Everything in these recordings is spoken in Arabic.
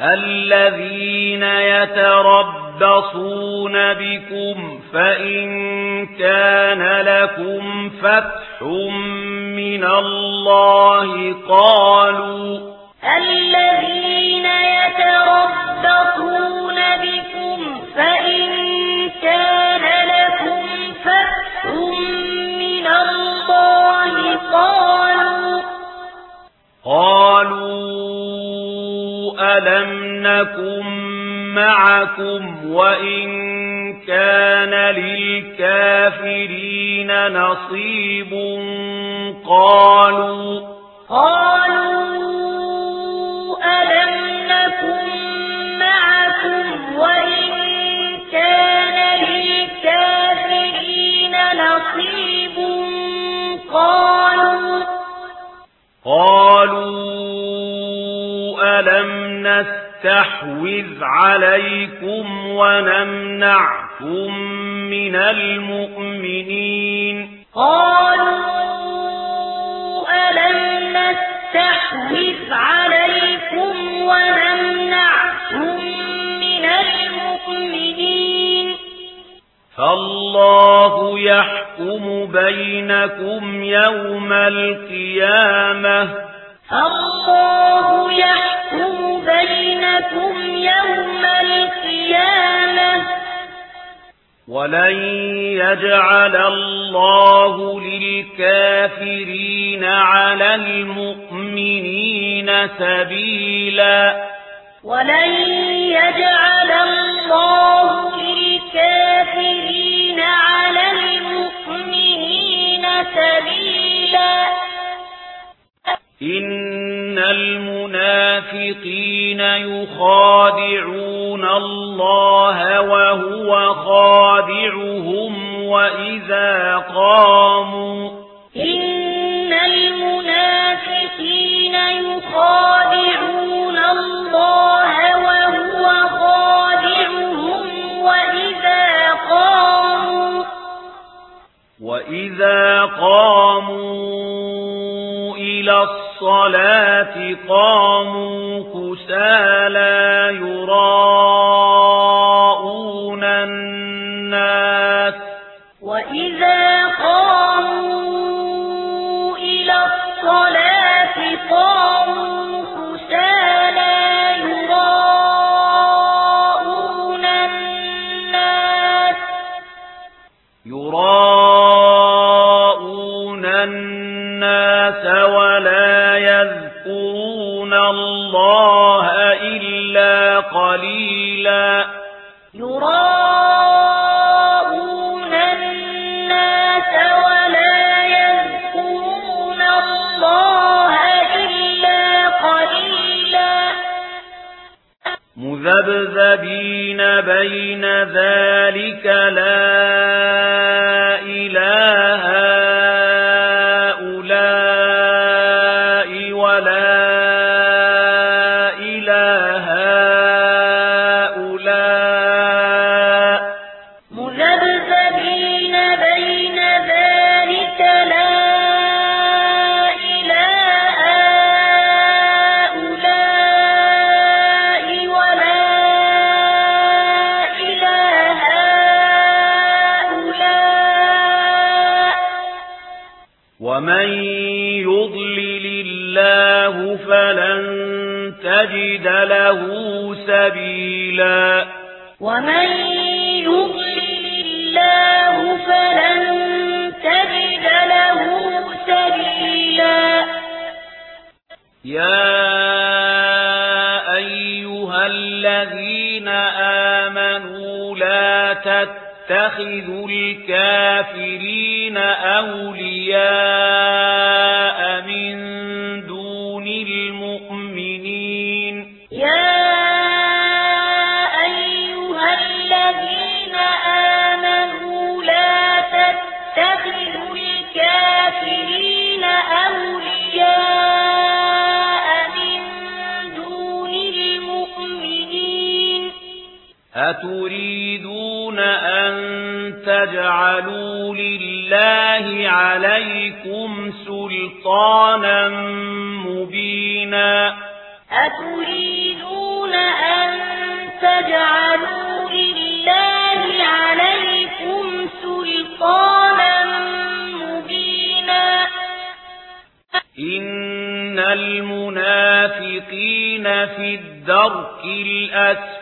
الذين يتربصون بكم فإن كان لكم فتح من الله قالوا الذين يتربصون بكم فإن كان لكم فتح من الله قالوا قالوا لم نَكُمْ معكم وإن كان للكافرين نصيب قالوا قالوا ألم نَكُمْ معكم وإن كان للكافرين نصيب قالوا قالوا ألم نستحوذ عليكم ونمنعكم من المؤمنين. قالوا ألم نستحوذ عليكم ونمنعكم من المؤمنين؟ فالله يحكم بينكم يوم القيامة. الله يحكم بينكم يوم القيامة ولن يجعل الله للكافرين على المؤمنين سبيلا ولن يجعل الله للكافرين على المؤمنين سبيلا إن الْمُنَافِقِينَ يُخَادِعُونَ اللَّهَ وَهُوَ خَادِعُهُمْ وَإِذَا قَامُوا إِنَّ الْمُنَافِقِينَ يُخَادِعُونَ اللَّهَ وَهُوَ خَادِعُهُمْ وَإِذَا قَامُوا وَإِذَا قَامُوا إِلَى الصلاة الصلاة قاموا كسالى يراءون الناس وإذا قاموا إلى الصلاة قاموا كسالى يراءون الناس يراؤون الناس ولا يذكرون الله إلا قليلا يراءون الناس ولا يذكرون الله إلا قليلا مذبذبين بين ذلك لا ومن يضلل الله فلن تجد له سبيلا ومن يضلل الله فلن تجد له سبيلا يا أيها الذين تَخِذُ الكافرين أولياء تجعلوا لله عليكم سلطانا مبينا. أتريدون أن تجعلوا لله عليكم سلطانا مبينا. إن المنافقين في الدرك الأسفل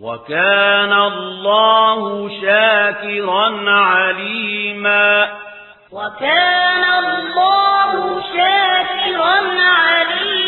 وَكَانَ اللَّهُ شَاكِرًا عَلِيمًا وَكَانَ اللَّهُ شَاكِرًا عَلِيمًا